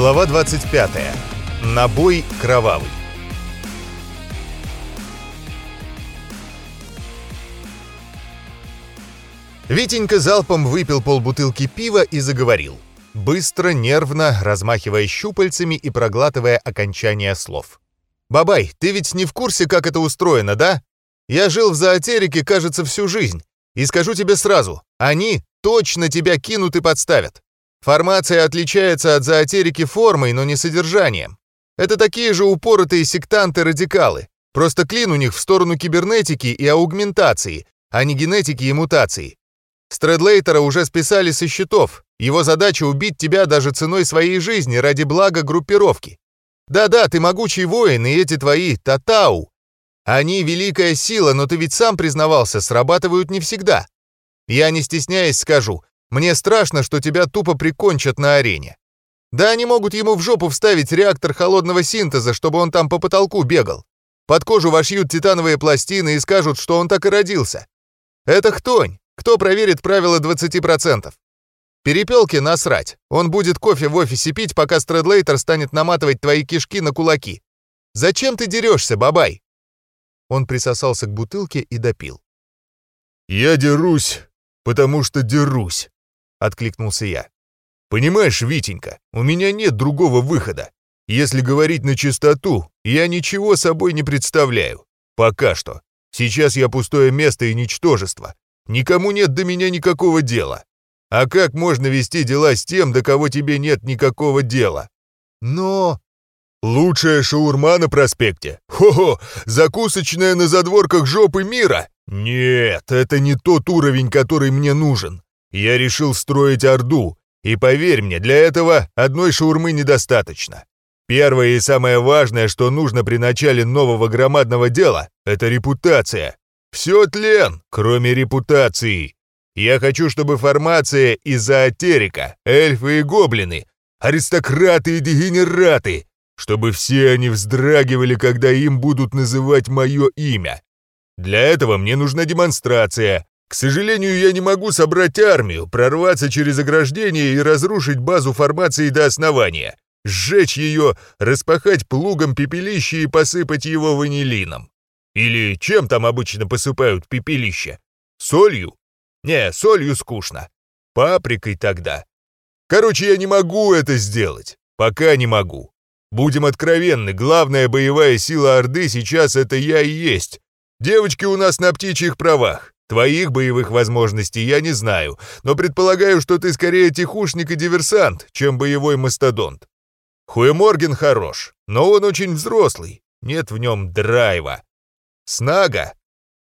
Глава 25. Набой кровавый. Витенька залпом выпил полбутылки пива и заговорил. Быстро, нервно, размахивая щупальцами и проглатывая окончания слов. «Бабай, ты ведь не в курсе, как это устроено, да? Я жил в зоотерике, кажется, всю жизнь. И скажу тебе сразу, они точно тебя кинут и подставят. Формация отличается от зоотерики формой, но не содержанием. Это такие же упоротые сектанты-радикалы. Просто клин у них в сторону кибернетики и аугментации, а не генетики и мутации. Стрэдлейтера уже списали со счетов. Его задача убить тебя даже ценой своей жизни ради блага группировки. Да-да, ты могучий воин, и эти твои татау. Они великая сила, но ты ведь сам признавался, срабатывают не всегда. Я не стесняясь скажу, мне страшно, что тебя тупо прикончат на арене. Да они могут ему в жопу вставить реактор холодного синтеза, чтобы он там по потолку бегал. Под кожу вошьют титановые пластины и скажут, что он так и родился. Это хтонь. Кто проверит правила 20%? Перепелке насрать. Он будет кофе в офисе пить, пока Стрэдлейтер станет наматывать твои кишки на кулаки. Зачем ты дерешься, бабай?» Он присосался к бутылке и допил. «Я дерусь, потому что дерусь», — откликнулся я. «Понимаешь, Витенька, у меня нет другого выхода. Если говорить на чистоту, я ничего собой не представляю. Пока что. Сейчас я пустое место и ничтожество. Никому нет до меня никакого дела. А как можно вести дела с тем, до кого тебе нет никакого дела? Но... Лучшая шаурма на проспекте? Хо-хо! Закусочная на задворках жопы мира? Нет, это не тот уровень, который мне нужен. Я решил строить Орду, и поверь мне, для этого одной шаурмы недостаточно. Первое и самое важное, что нужно при начале нового громадного дела, это репутация. Все тлен, кроме репутации. Я хочу, чтобы формация из зоотерика, эльфы и гоблины, аристократы и дегенераты, чтобы все они вздрагивали, когда им будут называть мое имя. Для этого мне нужна демонстрация. К сожалению, я не могу собрать армию, прорваться через ограждение и разрушить базу формации до основания, сжечь ее, распахать плугом пепелище и посыпать его ванилином. Или чем там обычно посыпают пепелище? Солью? Не, солью скучно. Паприкой тогда. Короче, я не могу это сделать. Пока не могу. Будем откровенны, главная боевая сила Орды сейчас это я и есть. Девочки у нас на птичьих правах. Твоих боевых возможностей я не знаю, но предполагаю, что ты скорее тихушник и диверсант, чем боевой мастодонт. Хуеморген хорош, но он очень взрослый, нет в нем драйва. Снага?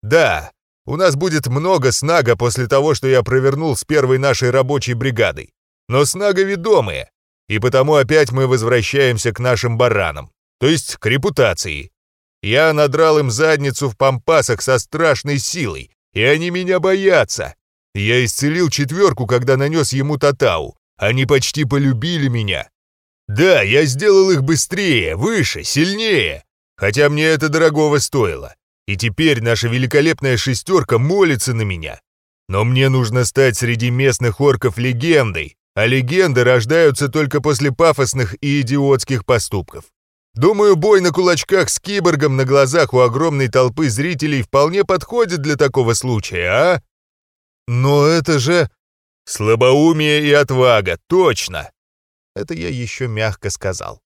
Да, у нас будет много снага после того, что я провернул с первой нашей рабочей бригадой. Но снага ведомые, и потому опять мы возвращаемся к нашим баранам, то есть к репутации. Я надрал им задницу в пампасах со страшной силой, и они меня боятся. Я исцелил четверку, когда нанес ему татау. Они почти полюбили меня. Да, я сделал их быстрее, выше, сильнее, хотя мне это дорогого стоило. И теперь наша великолепная шестерка молится на меня. Но мне нужно стать среди местных орков легендой, а легенды рождаются только после пафосных и идиотских поступков. Думаю, бой на кулачках с киборгом на глазах у огромной толпы зрителей вполне подходит для такого случая, а? Но это же... Слабоумие и отвага, точно! Это я еще мягко сказал.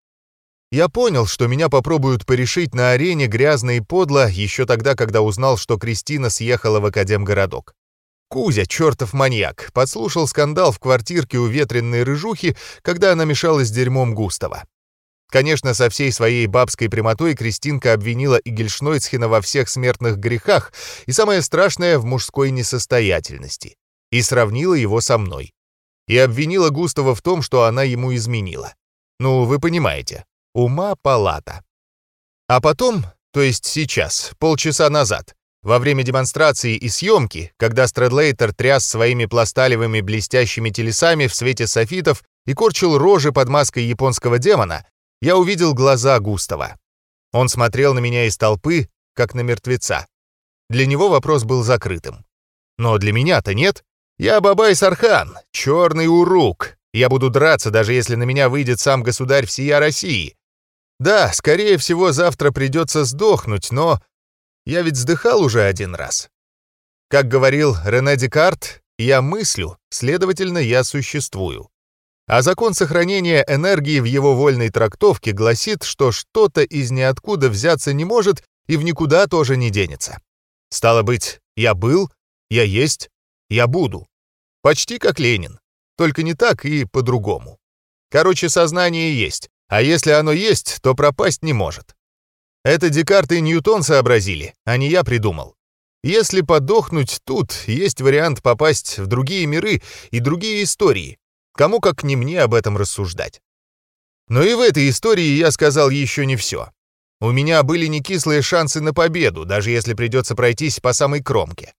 Я понял, что меня попробуют порешить на арене грязно и подло еще тогда, когда узнал, что Кристина съехала в Академгородок. Кузя, чертов маньяк, подслушал скандал в квартирке у ветренной рыжухи, когда она мешалась с дерьмом Густава. Конечно, со всей своей бабской прямотой Кристинка обвинила Игельшнойцхена во всех смертных грехах и, самое страшное, в мужской несостоятельности. И сравнила его со мной. И обвинила Густава в том, что она ему изменила. Ну, вы понимаете, Ума палата. А потом, то есть сейчас, полчаса назад, во время демонстрации и съемки, когда Стрэдлейтер тряс своими пласталевыми блестящими телесами в свете софитов и корчил рожи под маской японского демона, я увидел глаза Густава. Он смотрел на меня из толпы, как на мертвеца. Для него вопрос был закрытым. Но для меня-то нет. Я Бабай Сархан, черный урук, Я буду драться, даже если на меня выйдет сам государь всея России. Да, скорее всего, завтра придется сдохнуть, но я ведь сдыхал уже один раз. Как говорил Рене Декарт, я мыслю, следовательно, я существую. А закон сохранения энергии в его вольной трактовке гласит, что что-то из ниоткуда взяться не может и в никуда тоже не денется. Стало быть, я был, я есть, я буду. Почти как Ленин. Только не так и по-другому. Короче, сознание есть, а если оно есть, то пропасть не может. Это Декарт и Ньютон сообразили, а не я придумал. Если подохнуть тут, есть вариант попасть в другие миры и другие истории. Кому как не мне об этом рассуждать. Но и в этой истории я сказал еще не все. У меня были некислые шансы на победу, даже если придется пройтись по самой кромке.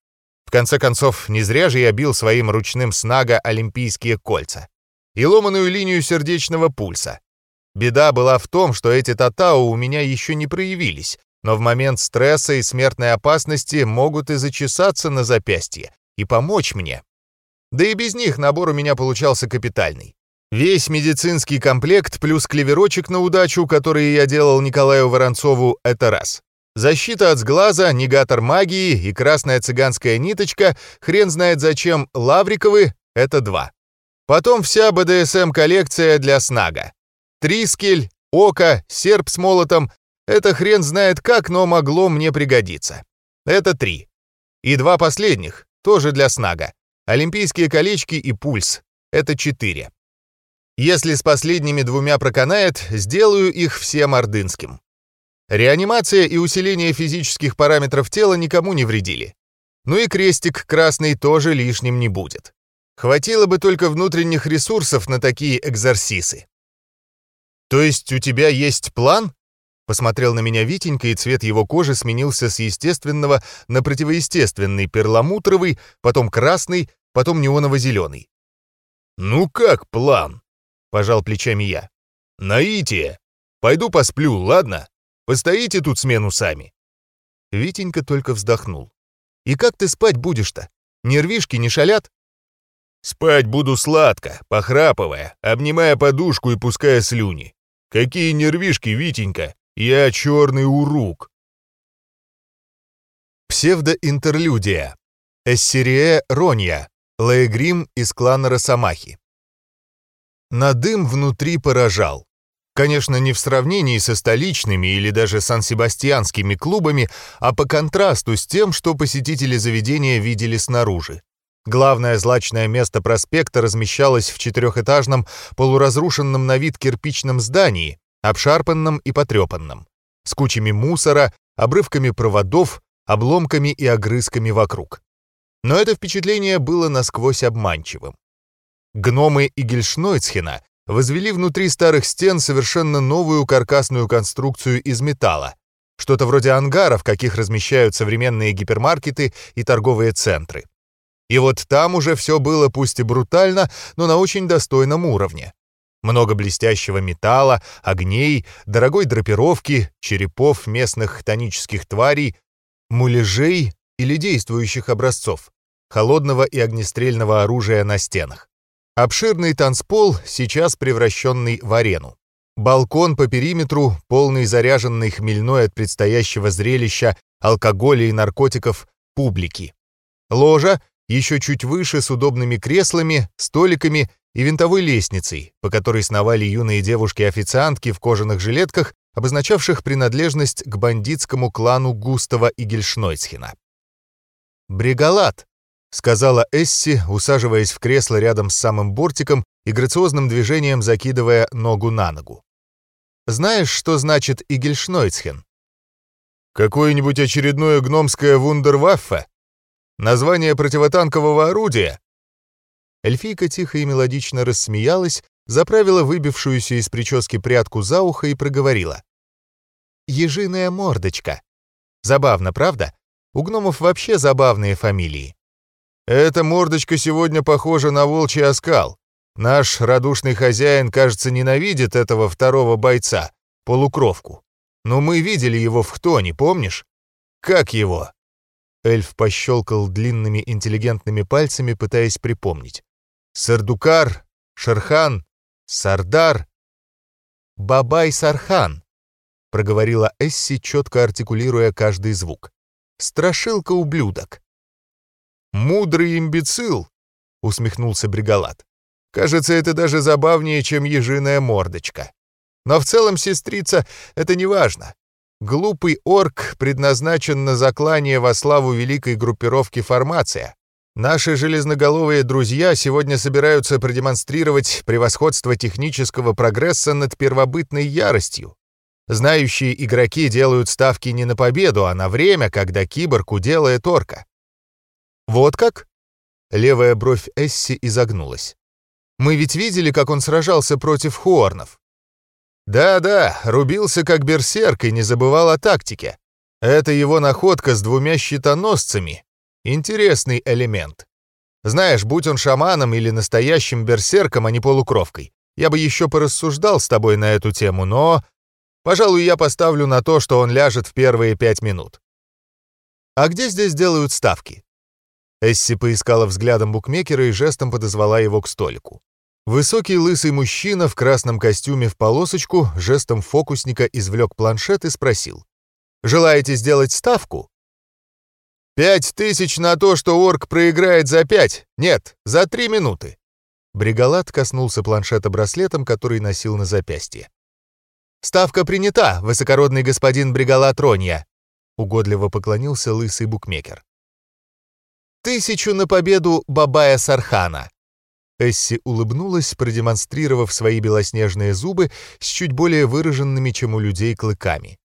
В конце концов, не зря же я бил своим ручным снага олимпийские кольца. И ломаную линию сердечного пульса. Беда была в том, что эти татау у меня еще не проявились, но в момент стресса и смертной опасности могут и зачесаться на запястье, и помочь мне. Да и без них набор у меня получался капитальный. Весь медицинский комплект плюс клеверочек на удачу, который я делал Николаю Воронцову, это раз. Защита от сглаза, негатор магии и красная цыганская ниточка, хрен знает зачем, лавриковы — это два. Потом вся БДСМ-коллекция для снага. Трискель, око, серп с молотом — это хрен знает как, но могло мне пригодиться. Это три. И два последних, тоже для снага. Олимпийские колечки и пульс — это четыре. Если с последними двумя проканает, сделаю их всем ордынским. Реанимация и усиление физических параметров тела никому не вредили. Ну и крестик красный тоже лишним не будет. Хватило бы только внутренних ресурсов на такие экзорсисы. «То есть у тебя есть план?» Посмотрел на меня Витенька, и цвет его кожи сменился с естественного на противоестественный перламутровый, потом красный, потом неоново-зеленый. «Ну как план?» — пожал плечами я. «Наитие! Пойду посплю, ладно? Постоите тут смену сами». Витенька только вздохнул. «И как ты спать будешь-то? Нервишки не шалят?» «Спать буду сладко, похрапывая, обнимая подушку и пуская слюни. Какие нервишки, Витенька! Я черный урук!» Псевдоинтерлюдия. Эссерие Ронья. Лаегрим из клана Росомахи. На дым внутри поражал. Конечно, не в сравнении со столичными или даже сан-себастьянскими клубами, а по контрасту с тем, что посетители заведения видели снаружи. Главное злачное место проспекта размещалось в четырехэтажном, полуразрушенном на вид кирпичном здании, обшарпанном и потрепанном, с кучами мусора, обрывками проводов, обломками и огрызками вокруг. Но это впечатление было насквозь обманчивым. Гномы Игельшнойцхена возвели внутри старых стен совершенно новую каркасную конструкцию из металла, что-то вроде ангаров, каких размещают современные гипермаркеты и торговые центры. И вот там уже все было пусть и брутально, но на очень достойном уровне. Много блестящего металла, огней, дорогой драпировки, черепов местных тонических тварей, муляжей или действующих образцов, холодного и огнестрельного оружия на стенах. Обширный танцпол, сейчас превращенный в арену. Балкон по периметру, полный заряженной хмельной от предстоящего зрелища, алкоголя и наркотиков, публики. Ложа, еще чуть выше, с удобными креслами, столиками и винтовой лестницей, по которой сновали юные девушки-официантки в кожаных жилетках, обозначавших принадлежность к бандитскому клану Густава и Гельшнойцхена. «Бригалат», — сказала Эсси, усаживаясь в кресло рядом с самым бортиком и грациозным движением закидывая ногу на ногу. «Знаешь, что значит Игельшнойцхен?» «Какое-нибудь очередное гномское вундерваффе? Название противотанкового орудия?» Эльфийка тихо и мелодично рассмеялась, заправила выбившуюся из прически прядку за ухо и проговорила. «Ежиная мордочка. Забавно, правда? У гномов вообще забавные фамилии. Эта мордочка сегодня похожа на волчий оскал. Наш радушный хозяин, кажется, ненавидит этого второго бойца, полукровку. Но мы видели его в Хтоне, помнишь? Как его?» Эльф пощелкал длинными интеллигентными пальцами, пытаясь припомнить. «Сардукар? Шерхан, Сардар, Бабай-Сархан, проговорила Эсси, четко артикулируя каждый звук. Страшилка-ублюдок. «Мудрый имбецил!» — усмехнулся Бригалат. «Кажется, это даже забавнее, чем ежиная мордочка. Но в целом, сестрица, это не важно. Глупый орк предназначен на заклание во славу великой группировки «Формация». Наши железноголовые друзья сегодня собираются продемонстрировать превосходство технического прогресса над первобытной яростью. Знающие игроки делают ставки не на победу, а на время, когда киборг уделает орка. «Вот как?» Левая бровь Эсси изогнулась. «Мы ведь видели, как он сражался против хуорнов. Да-да, рубился как берсерк и не забывал о тактике. Это его находка с двумя щитоносцами. Интересный элемент. Знаешь, будь он шаманом или настоящим берсерком, а не полукровкой, я бы еще порассуждал с тобой на эту тему, но... Пожалуй, я поставлю на то, что он ляжет в первые пять минут. А где здесь делают ставки? Эсси поискала взглядом букмекера и жестом подозвала его к столику. Высокий лысый мужчина в красном костюме в полосочку жестом фокусника извлек планшет и спросил. «Желаете сделать ставку?» «Пять тысяч на то, что орк проиграет за пять. Нет, за три минуты». Бригалат коснулся планшета браслетом, который носил на запястье. «Ставка принята, высокородный господин Бригалат Ронья», — угодливо поклонился лысый букмекер. «Тысячу на победу Бабая Сархана», Эсси улыбнулась, продемонстрировав свои белоснежные зубы с чуть более выраженными, чем у людей, клыками.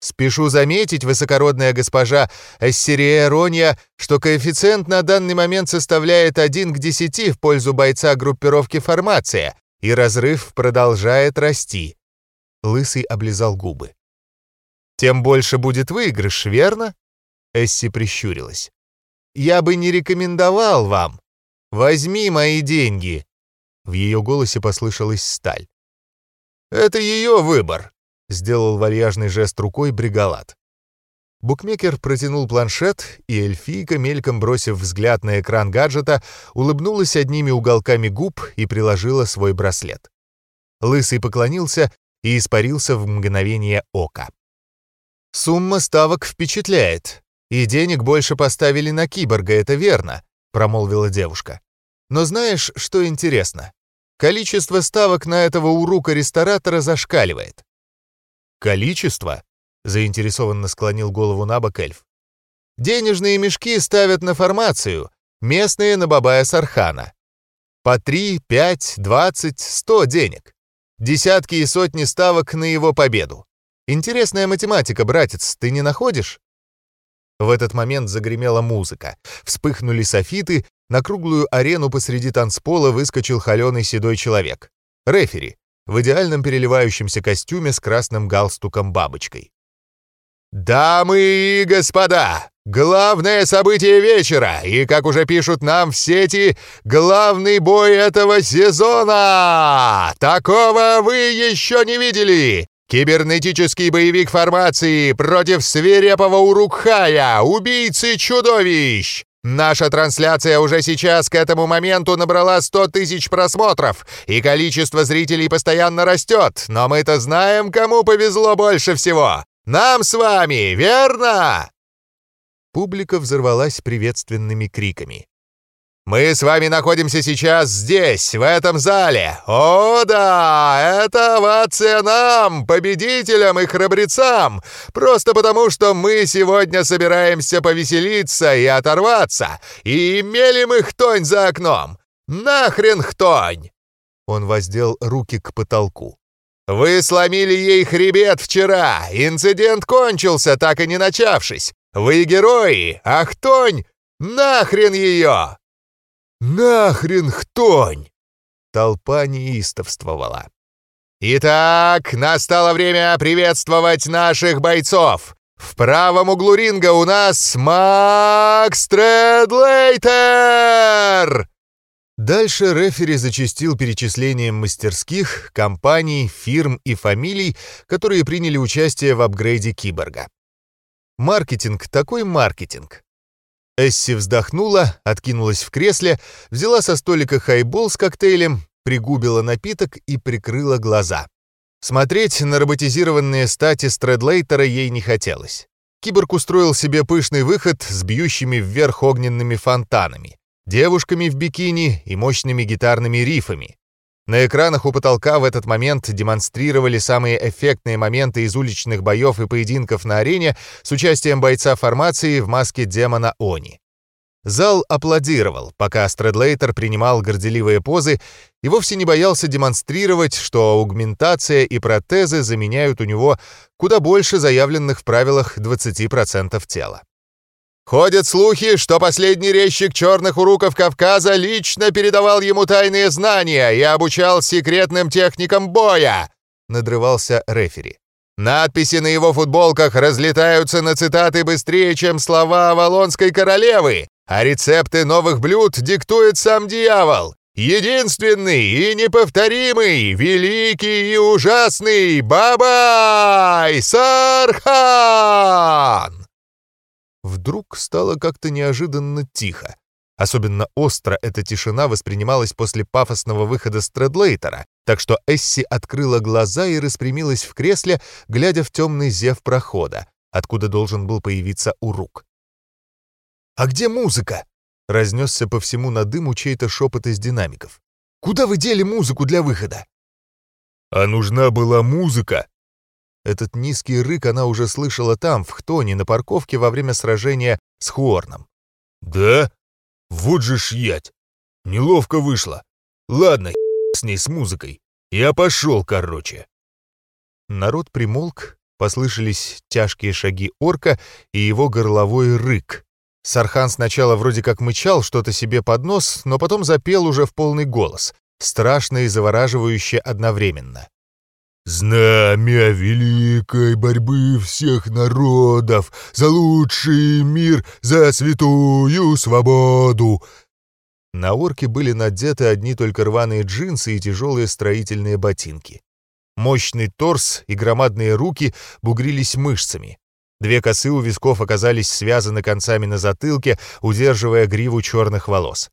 «Спешу заметить, высокородная госпожа Эссирия Ронья, что коэффициент на данный момент составляет 1 к 10 в пользу бойца группировки «Формация», и разрыв продолжает расти». Лысый облизал губы. «Тем больше будет выигрыш, верно?» Эсси прищурилась. «Я бы не рекомендовал вам, Возьми мои деньги!» В ее голосе послышалась сталь. «Это ее выбор», — сделал вальяжный жест рукой Бригалат. Букмекер протянул планшет, и эльфийка, мельком бросив взгляд на экран гаджета, улыбнулась одними уголками губ и приложила свой браслет. Лысый поклонился и испарился в мгновение ока. «Сумма ставок впечатляет, и денег больше поставили на киборга, это верно», — промолвила девушка. «Но знаешь, что интересно? Количество ставок на этого урука-ресторатора зашкаливает». «Количество?» — заинтересованно склонил голову на бок эльф. «Денежные мешки ставят на формацию, местные на Бабая Сархана. По три, пять, двадцать, сто денег. Десятки и сотни ставок на его победу. Интересная математика, братец, ты не находишь?» В этот момент загремела музыка. Вспыхнули софиты, на круглую арену посреди танцпола выскочил холеный седой человек. Рефери, в идеальном переливающемся костюме с красным галстуком-бабочкой. «Дамы и господа, главное событие вечера, и, как уже пишут нам в сети, главный бой этого сезона! Такого вы еще не видели! Кибернетический боевик формации против свирепого Урукхая, убийцы чудовищ! Наша трансляция уже сейчас к этому моменту набрала 100 тысяч просмотров, и количество зрителей постоянно растет, но мы-то знаем, кому повезло больше всего. Нам с вами, верно?» Публика взорвалась приветственными криками. Мы с вами находимся сейчас здесь, в этом зале. О, да, это овация нам, победителям и храбрецам, просто потому, что мы сегодня собираемся повеселиться и оторваться, и имели мы хтонь за окном. Нахрен хтонь!» Он воздел руки к потолку. «Вы сломили ей хребет вчера. Инцидент кончился, так и не начавшись. Вы герои, а хтонь? Нахрен ее!» «Нахрен хтонь!» Толпа неистовствовала. «Итак, настало время приветствовать наших бойцов. В правом углу ринга у нас Макс Тредлейтер!» Дальше рефери зачастил перечислением мастерских, компаний, фирм и фамилий, которые приняли участие в апгрейде киборга. Маркетинг такой маркетинг. Эсси вздохнула, откинулась в кресле, взяла со столика хайбол с коктейлем пригубила напиток и прикрыла глаза. Смотреть на роботизированные стати Стрэдлейтера ей не хотелось. Киборг устроил себе пышный выход с бьющими вверх огненными фонтанами, девушками в бикини и мощными гитарными рифами. На экранах у потолка в этот момент демонстрировали самые эффектные моменты из уличных боев и поединков на арене с участием бойца формации в маске демона Они. Зал аплодировал, пока Стрэдлейтер принимал горделивые позы и вовсе не боялся демонстрировать, что аугментация и протезы заменяют у него куда больше заявленных в правилах 20% тела. Ходят слухи, что последний резчик черных уруков Кавказа лично передавал ему тайные знания и обучал секретным техникам боя, надрывался рефери. Надписи на его футболках разлетаются на цитаты быстрее, чем слова Авалонской королевы, а рецепты новых блюд диктует сам дьявол. Единственный и неповторимый, великий и ужасный Бабай Сархан! Вдруг стало как-то неожиданно тихо. Особенно остро эта тишина воспринималась после пафосного выхода Стрэдлейтера, так что Эсси открыла глаза и распрямилась в кресле, глядя в темный зев прохода, откуда должен был появиться Урук. «А где музыка?» — разнесся по всему на дыму чей-то шепот из динамиков. «Куда вы дели музыку для выхода?» «А нужна была музыка?» Этот низкий рык она уже слышала там, в Хтоне, на парковке во время сражения с Хуорном. «Да? Вот же шьять! Неловко вышло. Ладно, с ней с музыкой. Я пошел, короче». Народ примолк, послышались тяжкие шаги орка и его горловой рык. Сархан сначала вроде как мычал что-то себе под нос, но потом запел уже в полный голос, страшно и завораживающе одновременно. Знамя великой борьбы всех народов за лучший мир, за святую свободу. На орке были надеты одни только рваные джинсы и тяжелые строительные ботинки. Мощный торс и громадные руки бугрились мышцами. Две косы у висков оказались связаны концами на затылке, удерживая гриву черных волос.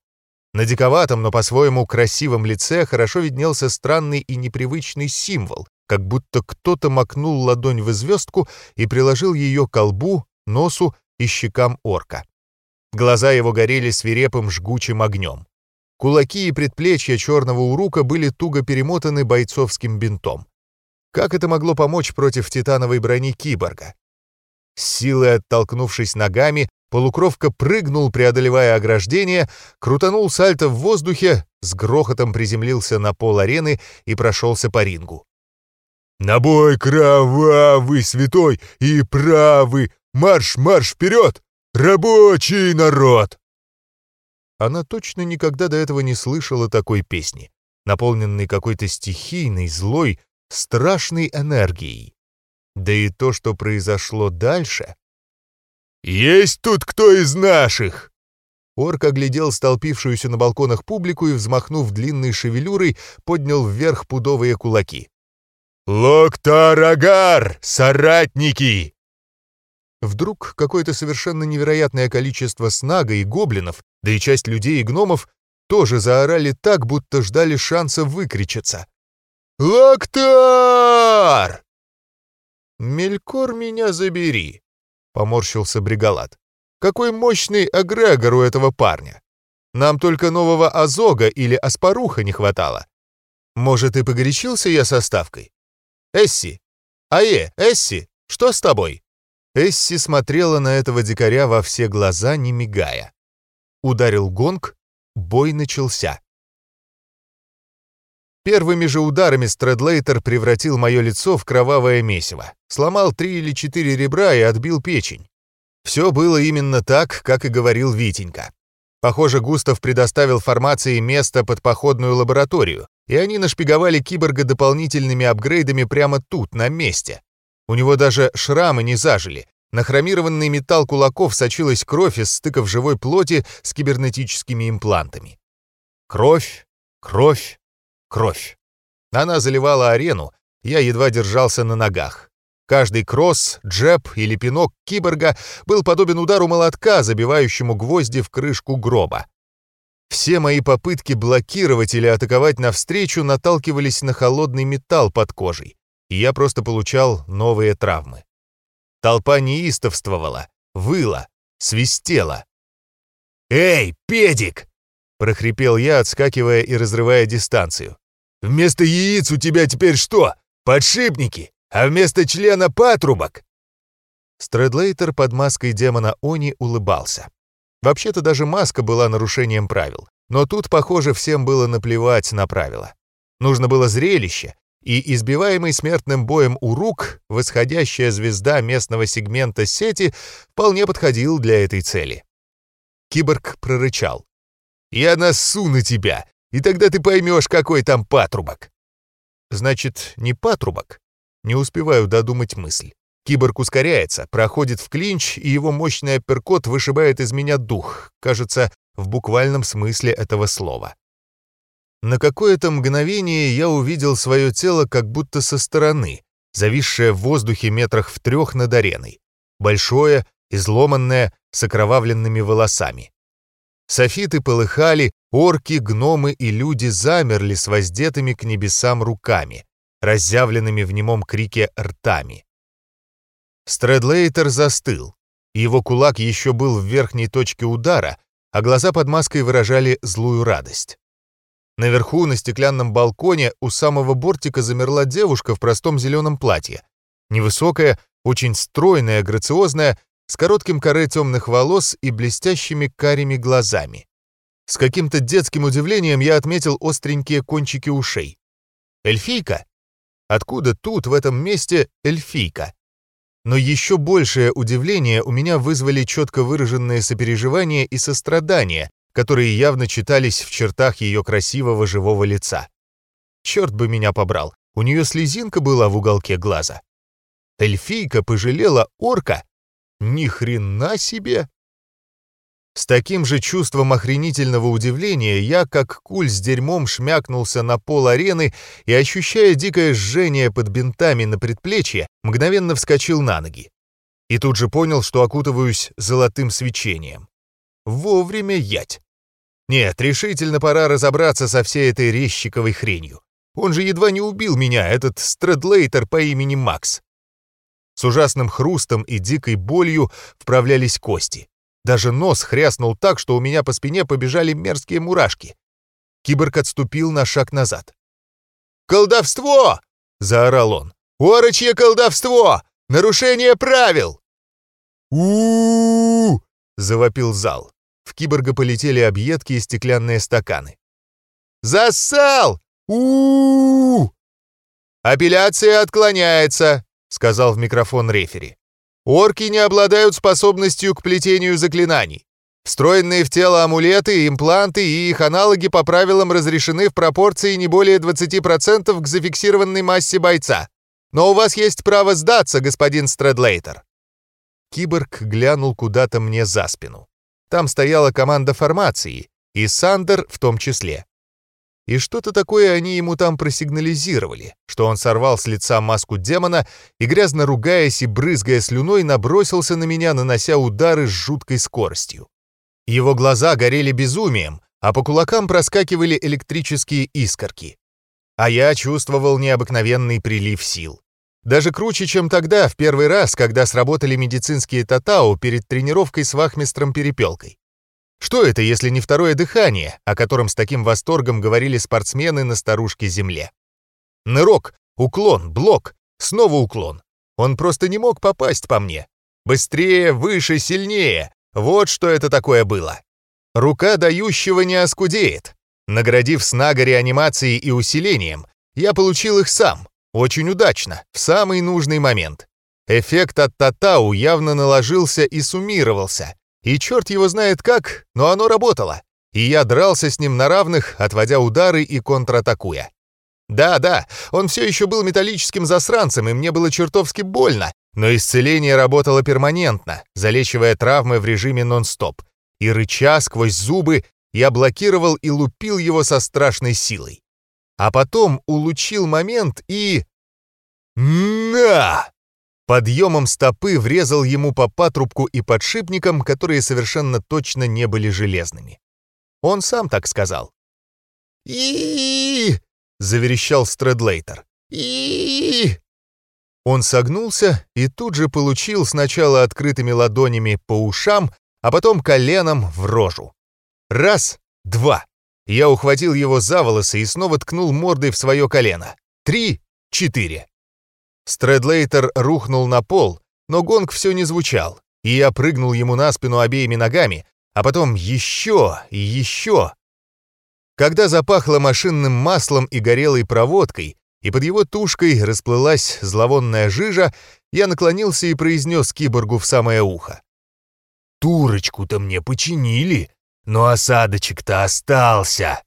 На диковатом, но по-своему красивом лице хорошо виднелся странный и непривычный символ, как будто кто-то макнул ладонь в звездку и приложил ее к колбу, носу и щекам орка. Глаза его горели свирепым жгучим огнем. Кулаки и предплечья черного урука были туго перемотаны бойцовским бинтом. Как это могло помочь против титановой брони киборга? С силой оттолкнувшись ногами, полукровка прыгнул, преодолевая ограждение, крутанул сальто в воздухе, с грохотом приземлился на пол арены и прошелся по рингу. «На бой кровавый, святой и правый! Марш-марш вперед! Рабочий народ!» Она точно никогда до этого не слышала такой песни, наполненной какой-то стихийной, злой, страшной энергией. Да и то, что произошло дальше... «Есть тут кто из наших?» Орк оглядел столпившуюся на балконах публику и, взмахнув длинной шевелюрой, поднял вверх пудовые кулаки. «Локтарагар, соратники!» Вдруг какое-то совершенно невероятное количество снага и гоблинов, да и часть людей и гномов, тоже заорали так, будто ждали шанса выкричаться. «Локтар!» «Мелькор меня забери!» — поморщился Бригалат. «Какой мощный эгрегор у этого парня! Нам только нового Азога или Аспаруха не хватало. Может, и погорячился я со ставкой? «Эсси! Ае, Эсси, что с тобой?» Эсси смотрела на этого дикаря во все глаза, не мигая. Ударил гонг, бой начался. Первыми же ударами Стрэдлейтер превратил мое лицо в кровавое месиво, сломал три или четыре ребра и отбил печень. Все было именно так, как и говорил Витенька. Похоже, Густав предоставил формации место под походную лабораторию, и они нашпиговали киборга дополнительными апгрейдами прямо тут, на месте. У него даже шрамы не зажили. На хромированный металл кулаков сочилась кровь из стыков живой плоти с кибернетическими имплантами. Кровь, кровь, кровь. Она заливала арену, я едва держался на ногах. Каждый кросс, джеб или пинок киборга был подобен удару молотка, забивающему гвозди в крышку гроба. Все мои попытки блокировать или атаковать навстречу наталкивались на холодный металл под кожей, и я просто получал новые травмы. Толпа неистовствовала, выла, свистела. «Эй, педик!» — прохрипел я, отскакивая и разрывая дистанцию. «Вместо яиц у тебя теперь что? Подшипники? А вместо члена патрубок?» Стрэдлейтер под маской демона Они улыбался. Вообще-то даже маска была нарушением правил. Но тут, похоже, всем было наплевать на правила. Нужно было зрелище, и избиваемый смертным боем у рук восходящая звезда местного сегмента сети вполне подходил для этой цели. Киборг прорычал. «Я насу на тебя, и тогда ты поймешь, какой там патрубок». «Значит, не патрубок?» Не успеваю додумать мысль. Киборг ускоряется, проходит в клинч, и его мощный апперкот вышибает из меня дух, кажется, в буквальном смысле этого слова. На какое-то мгновение я увидел свое тело как будто со стороны, зависшее в воздухе метрах в трех над ареной. Большое, изломанное, с окровавленными волосами. Софиты полыхали, орки, гномы и люди замерли с воздетыми к небесам руками, разъявленными в немом крике ртами. Стрэдлейтер застыл. Его кулак еще был в верхней точке удара, а глаза под маской выражали злую радость. Наверху, на стеклянном балконе, у самого бортика замерла девушка в простом зеленом платье. Невысокая, очень стройная, грациозная, с коротким коре темных волос и блестящими карими глазами. С каким-то детским удивлением я отметил остренькие кончики ушей. Эльфийка? Откуда тут, в этом месте, эльфийка? Но еще большее удивление у меня вызвали четко выраженные сопереживания и сострадания, которые явно читались в чертах ее красивого живого лица. Черт бы меня побрал, у нее слезинка была в уголке глаза. Эльфийка пожалела орка? Ни хрена себе! С таким же чувством охренительного удивления я, как куль с дерьмом, шмякнулся на пол арены и, ощущая дикое жжение под бинтами на предплечье, мгновенно вскочил на ноги. И тут же понял, что окутываюсь золотым свечением. Вовремя ять. Нет, решительно пора разобраться со всей этой резчиковой хренью. Он же едва не убил меня, этот стредлейтер по имени Макс. С ужасным хрустом и дикой болью вправлялись кости. Даже нос хряснул так, что у меня по спине побежали мерзкие мурашки. Киборг отступил на шаг назад. «Колдовство!» — заорал он. «Орочье колдовство! Нарушение правил!» у, завопил зал. В киборга полетели объедки и стеклянные стаканы. «Зассал! -у «Апелляция отклоняется», — сказал в микрофон рефери. Орки не обладают способностью к плетению заклинаний. Встроенные в тело амулеты, импланты и их аналоги по правилам разрешены в пропорции не более 20% к зафиксированной массе бойца. Но у вас есть право сдаться, господин Стрэдлейтер. Киборг глянул куда-то мне за спину. Там стояла команда формации, и Сандер в том числе. И что-то такое они ему там просигнализировали, что он сорвал с лица маску демона и, грязно ругаясь и брызгая слюной, набросился на меня, нанося удары с жуткой скоростью. Его глаза горели безумием, а по кулакам проскакивали электрические искорки. А я чувствовал необыкновенный прилив сил. Даже круче, чем тогда, в первый раз, когда сработали медицинские татау перед тренировкой с вахмистром Перепелкой. Что это, если не второе дыхание, о котором с таким восторгом говорили спортсмены на старушке Земле? Нырок, уклон, блок, снова уклон. Он просто не мог попасть по мне. Быстрее, выше, сильнее. Вот что это такое было. Рука дающего не оскудеет. Наградив снага реанимацией и усилением, я получил их сам, очень удачно, в самый нужный момент. Эффект от Татау явно наложился и суммировался, и черт его знает как, но оно работало. И я дрался с ним на равных, отводя удары и контратакуя. Да-да, он все еще был металлическим засранцем, и мне было чертовски больно, но исцеление работало перманентно, залечивая травмы в режиме нон-стоп. И рыча сквозь зубы, я блокировал и лупил его со страшной силой. А потом улучил момент и... На! Подъемом стопы врезал ему по патрубку и подшипникам, которые совершенно точно не были железными. Он сам так сказал. и заверещал Стрэдлейтер. и Он согнулся и тут же получил сначала открытыми ладонями по ушам, а потом коленом в рожу. Раз, два. Я ухватил его за волосы и снова ткнул мордой в свое колено. Три, четыре. Стрэдлейтер рухнул на пол, но гонг все не звучал, и я прыгнул ему на спину обеими ногами, а потом еще и еще. Когда запахло машинным маслом и горелой проводкой, и под его тушкой расплылась зловонная жижа, я наклонился и произнес киборгу в самое ухо. «Турочку-то мне починили, но осадочек-то остался!»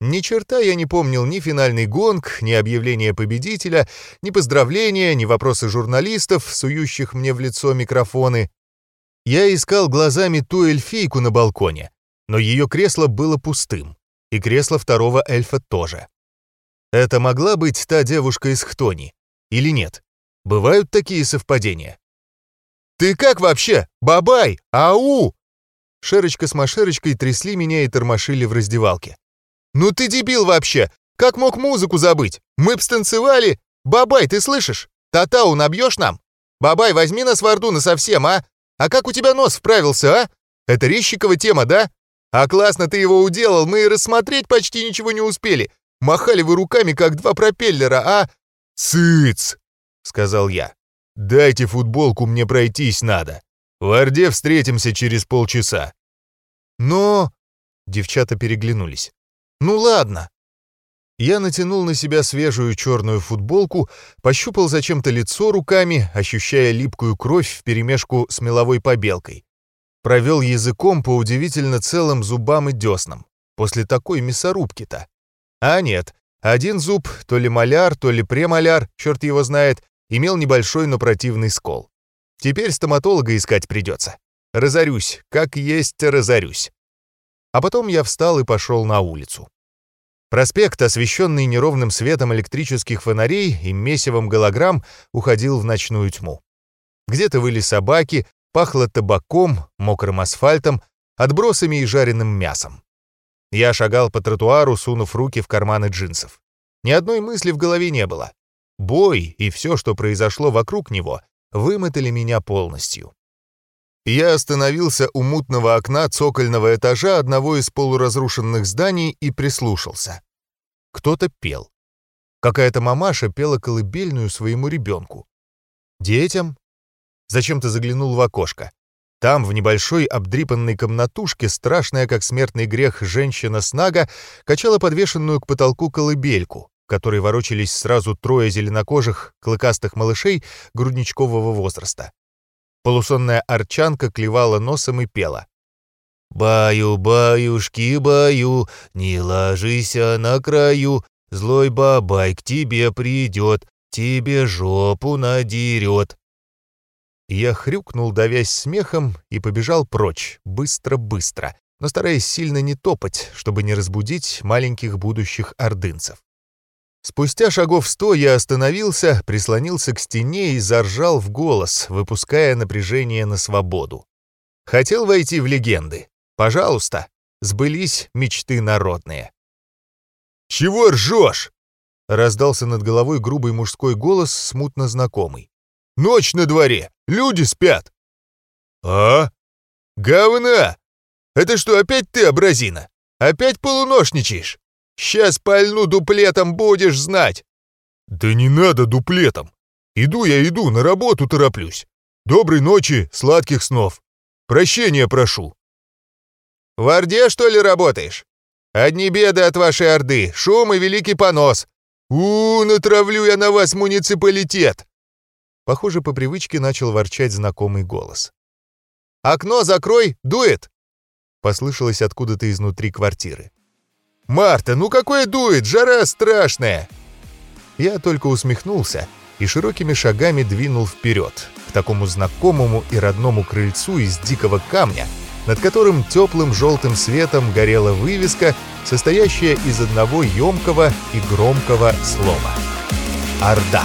Ни черта я не помнил ни финальный гонг, ни объявление победителя, ни поздравления, ни вопросы журналистов, сующих мне в лицо микрофоны. Я искал глазами ту эльфийку на балконе, но ее кресло было пустым, и кресло второго эльфа тоже. Это могла быть та девушка из Хтони, или нет? Бывают такие совпадения. «Ты как вообще? Бабай! Ау!» Шерочка с Машерочкой трясли меня и тормошили в раздевалке. «Ну ты дебил вообще! Как мог музыку забыть? Мы б станцевали! Бабай, ты слышишь? Татау набьешь нам? Бабай, возьми нас в Орду совсем, а? А как у тебя нос вправился, а? Это Резчикова тема, да? А классно ты его уделал, мы и рассмотреть почти ничего не успели. Махали вы руками, как два пропеллера, а...» «Цыц!» — сказал я. «Дайте футболку, мне пройтись надо. В Орде встретимся через полчаса». «Но...» — девчата переглянулись. «Ну ладно». Я натянул на себя свежую черную футболку, пощупал зачем-то лицо руками, ощущая липкую кровь вперемешку с меловой побелкой. Провел языком по удивительно целым зубам и деснам. После такой мясорубки-то. А нет, один зуб, то ли маляр, то ли премаляр, черт его знает, имел небольшой, но противный скол. Теперь стоматолога искать придется. Разорюсь, как есть разорюсь. А потом я встал и пошел на улицу. Проспект, освещенный неровным светом электрических фонарей и месивом голограмм, уходил в ночную тьму. Где-то выли собаки, пахло табаком, мокрым асфальтом, отбросами и жареным мясом. Я шагал по тротуару, сунув руки в карманы джинсов. Ни одной мысли в голове не было. Бой и все, что произошло вокруг него, вымотали меня полностью. Я остановился у мутного окна цокольного этажа одного из полуразрушенных зданий и прислушался. Кто-то пел. Какая-то мамаша пела колыбельную своему ребенку. Детям? Зачем-то заглянул в окошко. Там, в небольшой обдрипанной комнатушке, страшная как смертный грех женщина-снага качала подвешенную к потолку колыбельку, которой ворочались сразу трое зеленокожих, клыкастых малышей грудничкового возраста. Полусонная арчанка клевала носом и пела. «Баю, баюшки, баю, не ложись на краю, злой бабай к тебе придет, тебе жопу надерет». Я хрюкнул, давясь смехом, и побежал прочь, быстро-быстро, но стараясь сильно не топать, чтобы не разбудить маленьких будущих ордынцев. Спустя шагов сто я остановился, прислонился к стене и заржал в голос, выпуская напряжение на свободу. Хотел войти в легенды. Пожалуйста, сбылись мечты народные. «Чего ржешь?» — раздался над головой грубый мужской голос, смутно знакомый. «Ночь на дворе, люди спят». «А? Говна! Это что, опять ты, образина? Опять полуношничаешь?» Сейчас пальну дуплетом будешь знать!» «Да не надо дуплетом! Иду я иду, на работу тороплюсь. Доброй ночи, сладких снов. Прощения прошу». «В Орде, что ли, работаешь? Одни беды от вашей Орды, шум и великий понос. у, натравлю я на вас муниципалитет!» Похоже, по привычке начал ворчать знакомый голос. «Окно закрой, дует!» Послышалось откуда-то изнутри квартиры. «Марта, ну какое дует? Жара страшная!» Я только усмехнулся и широкими шагами двинул вперед, к такому знакомому и родному крыльцу из дикого камня, над которым теплым желтым светом горела вывеска, состоящая из одного емкого и громкого слова. «Орда».